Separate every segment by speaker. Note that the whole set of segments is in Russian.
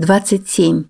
Speaker 1: 27.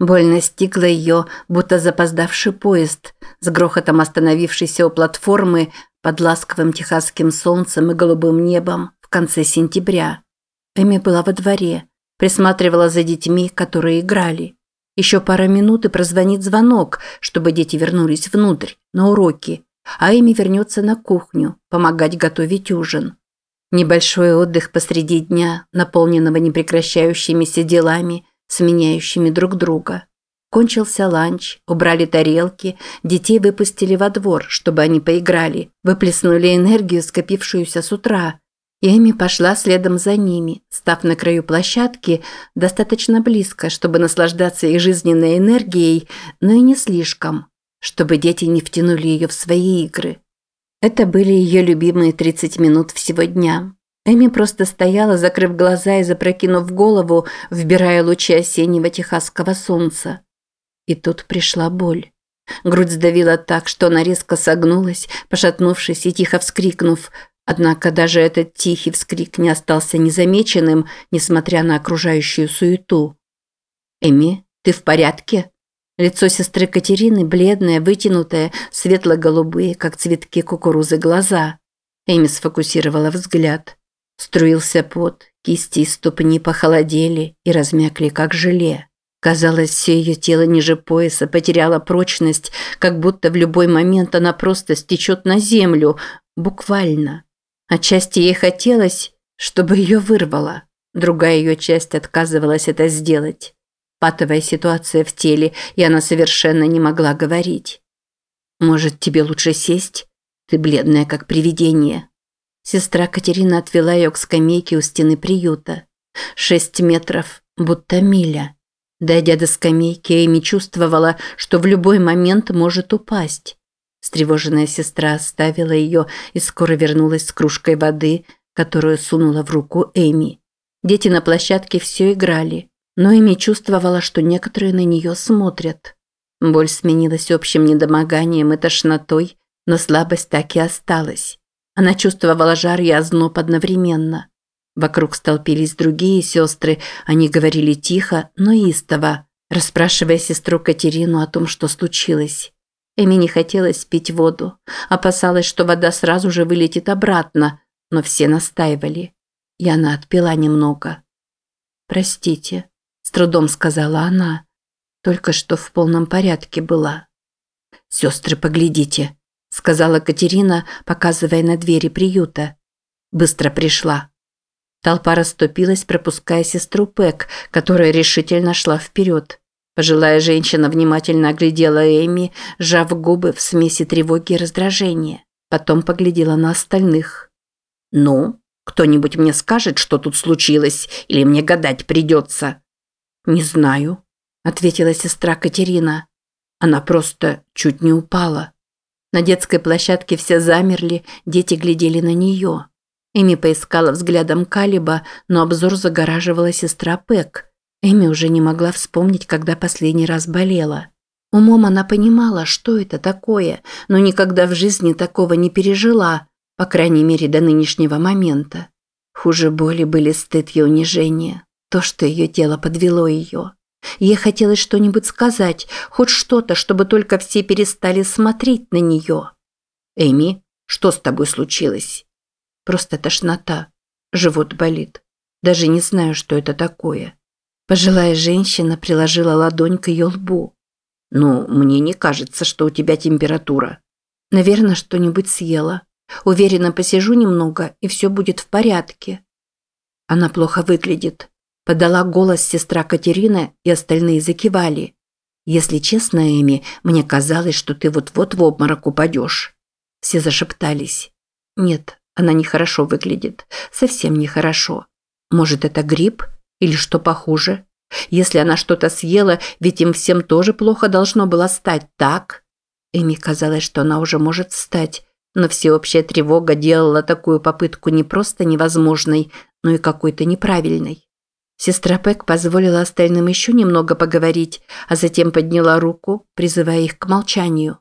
Speaker 1: Боль настигла ее, будто запоздавший поезд, с грохотом остановившийся у платформы под ласковым техасским солнцем и голубым небом в конце сентября. Эми была во дворе, присматривала за детьми, которые играли. Еще пара минут и прозвонит звонок, чтобы дети вернулись внутрь, на уроки, а Эми вернется на кухню, помогать готовить ужин. Небольшой отдых посреди дня, наполненного непрекращающимися делами, сменяющими друг друга. Кончился ланч, убрали тарелки, детей выпустили во двор, чтобы они поиграли, выплеснули энергию, скопившуюся с утра. И Эми пошла следом за ними, став на краю площадки достаточно близко, чтобы наслаждаться их жизненной энергией, но и не слишком, чтобы дети не втянули ее в свои игры. Это были ее любимые 30 минут всего дня. Эми просто стояла, закрыв глаза и запрокинув голову, вбирая лучи осеннего техасского солнца. И тут пришла боль. Грудь сдавила так, что она резко согнулась, пошатнувшись и тихо вскрикнув. Однако даже этот тихий вскрик не остался незамеченным, несмотря на окружающую суету. «Эми, ты в порядке?» Лицо сестры Катерины бледное, вытянутое, светло-голубые, как цветки кукурузы, глаза. Эми сфокусировала взгляд. Струился пот, кисти и ступни похолодели и размякли, как желе. Казалось, все ее тело ниже пояса потеряло прочность, как будто в любой момент она просто стечет на землю, буквально. Отчасти ей хотелось, чтобы ее вырвало. Другая ее часть отказывалась это сделать патовая ситуация в теле, и она совершенно не могла говорить. «Может, тебе лучше сесть? Ты бледная, как привидение». Сестра Катерина отвела ее к скамейке у стены приюта. Шесть метров, будто миля. Дойдя до скамейки, Эми чувствовала, что в любой момент может упасть. Встревоженная сестра оставила ее и скоро вернулась с кружкой воды, которую сунула в руку Эми. Дети на площадке все играли но Эми чувствовала, что некоторые на нее смотрят. Боль сменилась общим недомоганием и тошнотой, но слабость так и осталась. Она чувствовала жар и озноб одновременно. Вокруг столпились другие сестры, они говорили тихо, но истово, расспрашивая сестру Катерину о том, что случилось. Эми не хотелось пить воду, опасалась, что вода сразу же вылетит обратно, но все настаивали. И она отпила немного. «Простите», трудом сказала она. Только что в полном порядке была. «Сестры, поглядите», – сказала Катерина, показывая на двери приюта. Быстро пришла. Толпа расступилась, пропуская сестру Пэк, которая решительно шла вперед. Пожилая женщина внимательно оглядела Эми, сжав губы в смеси тревоги и раздражения. Потом поглядела на остальных. «Ну, кто-нибудь мне скажет, что тут случилось, или мне гадать придется?» «Не знаю», – ответила сестра Катерина. Она просто чуть не упала. На детской площадке все замерли, дети глядели на нее. Эми поискала взглядом Калиба, но обзор загораживала сестра Пэк. Эми уже не могла вспомнить, когда последний раз болела. Умом она понимала, что это такое, но никогда в жизни такого не пережила, по крайней мере до нынешнего момента. Хуже боли были стыд и унижение то, что ее тело подвело ее. Ей хотелось что-нибудь сказать, хоть что-то, чтобы только все перестали смотреть на нее. «Эми, что с тобой случилось?» «Просто тошнота. Живот болит. Даже не знаю, что это такое». Пожилая женщина приложила ладонь к ее лбу. «Ну, мне не кажется, что у тебя температура». «Наверное, что-нибудь съела. Уверена, посижу немного, и все будет в порядке». Она плохо выглядит. Подала голос сестра Катерина, и остальные закивали. «Если честно, Эми, мне казалось, что ты вот-вот в обморок упадешь». Все зашептались. «Нет, она нехорошо выглядит. Совсем нехорошо. Может, это грипп? Или что похуже? Если она что-то съела, ведь им всем тоже плохо должно было стать, так?» Эми казалось, что она уже может встать, но всеобщая тревога делала такую попытку не просто невозможной, но и какой-то неправильной. Сестра Пэк позволила остальным еще немного поговорить, а затем подняла руку, призывая их к молчанию.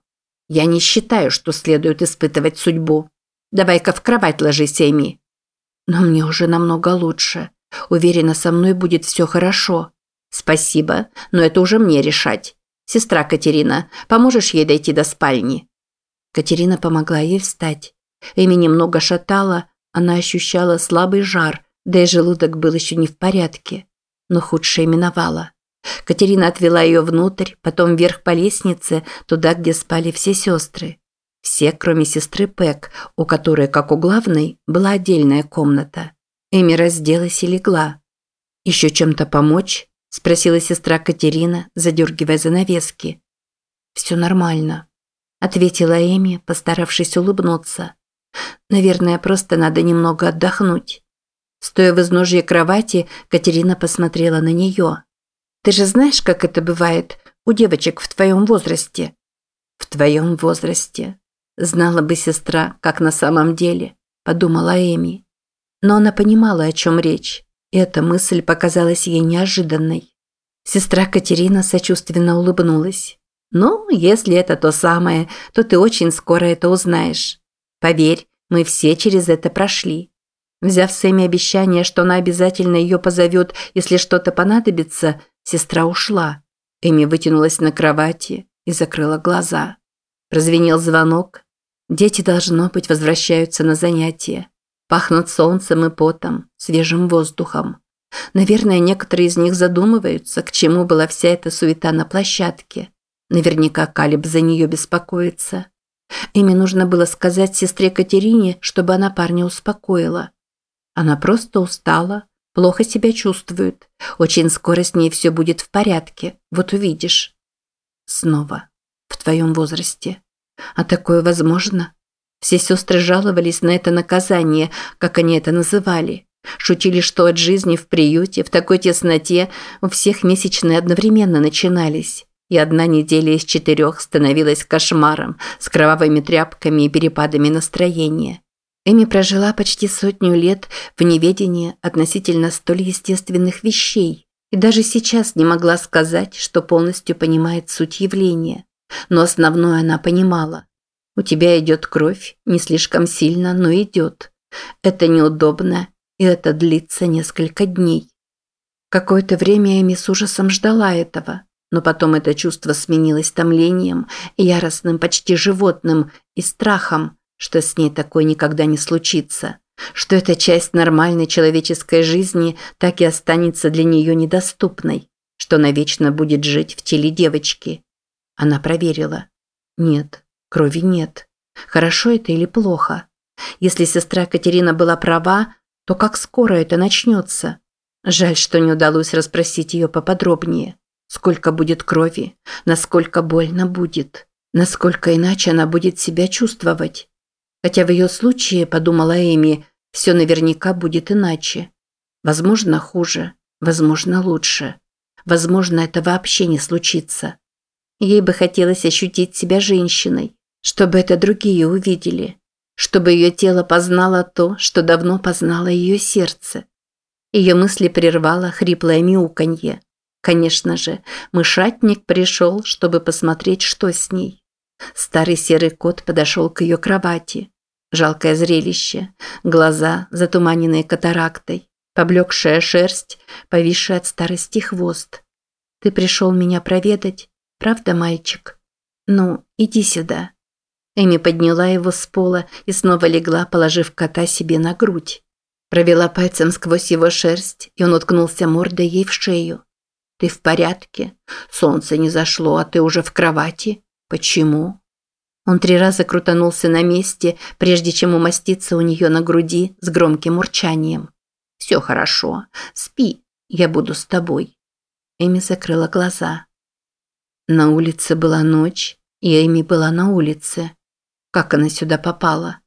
Speaker 1: «Я не считаю, что следует испытывать судьбу. Давай-ка в кровать ложись, Эми». «Но мне уже намного лучше. Уверена, со мной будет все хорошо». Спасибо, но это уже мне решать. Сестра Катерина, поможешь ей дойти до спальни? Катерина помогла ей встать. Эми немного шатала, она ощущала слабый жар, да и желудок был еще не в порядке. Но худшее миновало. Катерина отвела ее внутрь, потом вверх по лестнице, туда, где спали все сестры. Все, кроме сестры Пэк, у которой, как у главной, была отдельная комната. Эми разделась и легла. «Еще чем-то помочь?» – спросила сестра Катерина, задергивая занавески. «Все нормально», – ответила Эми, постаравшись улыбнуться. «Наверное, просто надо немного отдохнуть». Стоя в изножье кровати, Катерина посмотрела на нее. Ты же знаешь, как это бывает у девочек в твоем возрасте?» «В твоем возрасте», Знала бы сестра, как на самом деле, подумала Эми. Но она понимала, о чем речь. И эта мысль показалась ей неожиданной. Сестра Катерина сочувственно улыбнулась. «Ну, если это то самое, то ты очень скоро это узнаешь. Поверь, мы все через это прошли». Взяв с Эми обещание, что она обязательно ее позовет, если что-то понадобится, Сестра ушла. Эми вытянулась на кровати и закрыла глаза. Прозвенел звонок. Дети, должно быть, возвращаются на занятия. Пахнут солнцем и потом, свежим воздухом. Наверное, некоторые из них задумываются, к чему была вся эта суета на площадке. Наверняка Калиб за нее беспокоится. Эми нужно было сказать сестре Катерине, чтобы она парня успокоила. Она просто устала, Плохо себя чувствует. Очень скоро с ней все будет в порядке. Вот увидишь. Снова. В твоем возрасте. А такое возможно? Все сестры жаловались на это наказание, как они это называли. Шутили, что от жизни в приюте, в такой тесноте, у всех месячные одновременно начинались. И одна неделя из четырех становилась кошмаром, с кровавыми тряпками и перепадами настроения. Эми прожила почти сотню лет в неведении относительно столь естественных вещей и даже сейчас не могла сказать, что полностью понимает суть явления. Но основное она понимала. У тебя идет кровь, не слишком сильно, но идет. Это неудобно, и это длится несколько дней. Какое-то время Эми с ужасом ждала этого, но потом это чувство сменилось томлением, яростным, почти животным и страхом – что с ней такое никогда не случится, что эта часть нормальной человеческой жизни так и останется для нее недоступной, что она вечно будет жить в теле девочки. Она проверила. Нет, крови нет. Хорошо это или плохо? Если сестра Катерина была права, то как скоро это начнется? Жаль, что не удалось расспросить ее поподробнее. Сколько будет крови? Насколько больно будет? Насколько иначе она будет себя чувствовать? Хотя в ее случае, подумала Эми, все наверняка будет иначе. Возможно, хуже, возможно, лучше. Возможно, это вообще не случится. Ей бы хотелось ощутить себя женщиной, чтобы это другие увидели, чтобы ее тело познало то, что давно познало ее сердце. Ее мысли прервало хриплое мяуканье. Конечно же, мышатник пришел, чтобы посмотреть, что с ней. Старый серый кот подошел к ее кровати. Жалкое зрелище. Глаза, затуманенные катарактой. Поблекшая шерсть, повисший от старости хвост. Ты пришел меня проведать, правда, мальчик? Ну, иди сюда. Эми подняла его с пола и снова легла, положив кота себе на грудь. Провела пальцем сквозь его шерсть, и он уткнулся мордой ей в шею. «Ты в порядке? Солнце не зашло, а ты уже в кровати? Почему?» Он три раза крутанулся на месте, прежде чем умоститься у нее на груди с громким урчанием. «Все хорошо. Спи. Я буду с тобой». Эми закрыла глаза. На улице была ночь, и Эми была на улице. Как она сюда попала?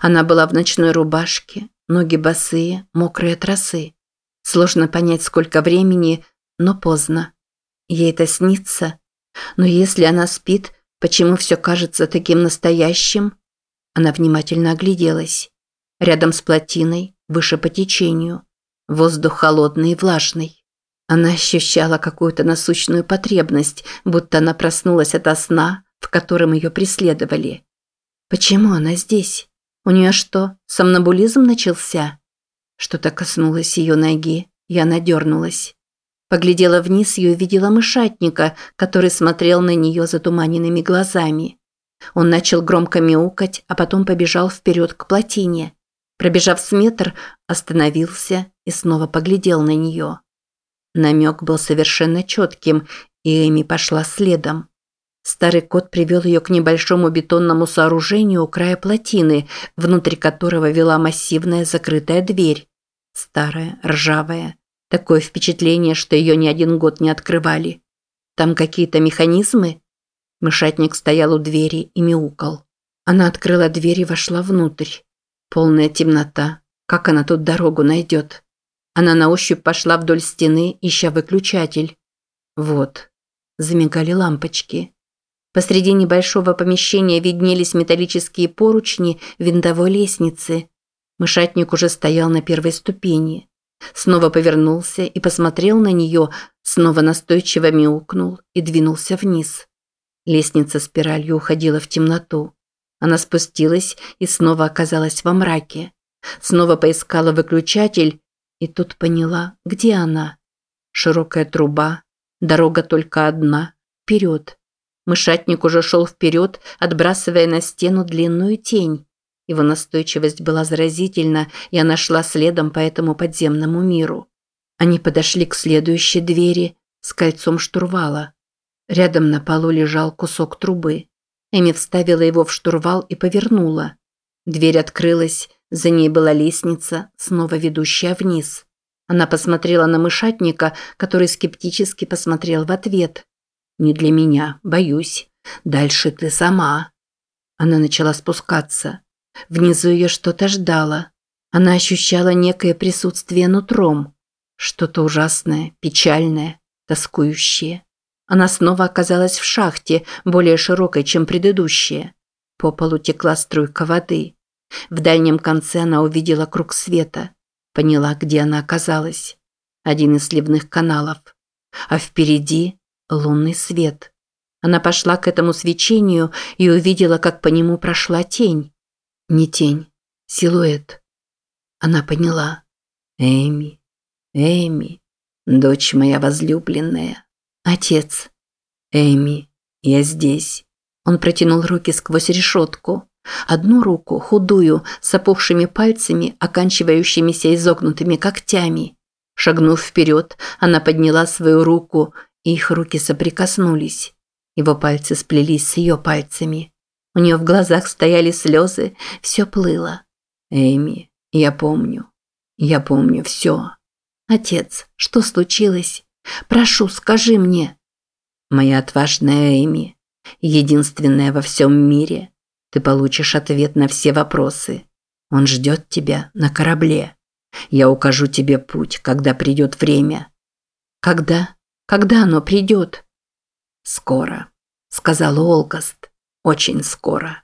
Speaker 1: Она была в ночной рубашке, ноги босые, мокрые тросы. Сложно понять, сколько времени, но поздно. Ей это снится. Но если она спит, Почему все кажется таким настоящим? Она внимательно огляделась. Рядом с плотиной, выше по течению. Воздух холодный и влажный. Она ощущала какую-то насущную потребность, будто она проснулась ото сна, в котором ее преследовали. Почему она здесь? У нее что, сомнамбулизм начался? Что-то коснулось ее ноги, и она дернулась. Поглядела вниз и увидела мышатника, который смотрел на нее затуманенными глазами. Он начал громко мяукать, а потом побежал вперед к плотине. Пробежав с метр, остановился и снова поглядел на нее. Намек был совершенно четким, и Эми пошла следом. Старый кот привел ее к небольшому бетонному сооружению у края плотины, внутри которого вела массивная закрытая дверь. Старая, ржавая. Такое впечатление, что ее ни один год не открывали. Там какие-то механизмы? Мышатник стоял у двери и мяукал. Она открыла дверь и вошла внутрь. Полная темнота. Как она тут дорогу найдет? Она на ощупь пошла вдоль стены, ища выключатель. Вот. Замигали лампочки. Посреди небольшого помещения виднелись металлические поручни винтовой лестницы. Мышатник уже стоял на первой ступени. Снова повернулся и посмотрел на нее, снова настойчиво мяукнул и двинулся вниз. Лестница спиралью уходила в темноту. Она спустилась и снова оказалась во мраке. Снова поискала выключатель и тут поняла, где она. Широкая труба, дорога только одна, вперед. Мышатник уже шел вперед, отбрасывая на стену длинную тень. Его настойчивость была заразительна, и она шла следом по этому подземному миру. Они подошли к следующей двери с кольцом штурвала. Рядом на полу лежал кусок трубы. Эми вставила его в штурвал и повернула. Дверь открылась, за ней была лестница, снова ведущая вниз. Она посмотрела на мышатника, который скептически посмотрел в ответ. «Не для меня, боюсь. Дальше ты сама». Она начала спускаться. Внизу ее что-то ждало. Она ощущала некое присутствие нутром. Что-то ужасное, печальное, тоскующее. Она снова оказалась в шахте, более широкой, чем предыдущая. По полу текла струйка воды. В дальнем конце она увидела круг света. Поняла, где она оказалась. Один из сливных каналов. А впереди лунный свет. Она пошла к этому свечению и увидела, как по нему прошла тень. Не тень, силуэт. Она поняла. Эми, Эми, дочь моя возлюбленная. Отец. Эми, я здесь. Он протянул руки сквозь решетку. Одну руку, худую, с опухшими пальцами, оканчивающимися изогнутыми когтями. Шагнув вперед, она подняла свою руку, и их руки соприкоснулись. Его пальцы сплелись с ее пальцами. У нее в глазах стояли слезы, все плыло. «Эми, я помню. Я помню все». «Отец, что случилось? Прошу, скажи мне». «Моя отважная Эми, единственная во всем мире. Ты получишь ответ на все вопросы. Он ждет тебя на корабле. Я укажу тебе путь, когда придет время». «Когда? Когда оно придет?» «Скоро», – сказал Олкаст. Очень скоро.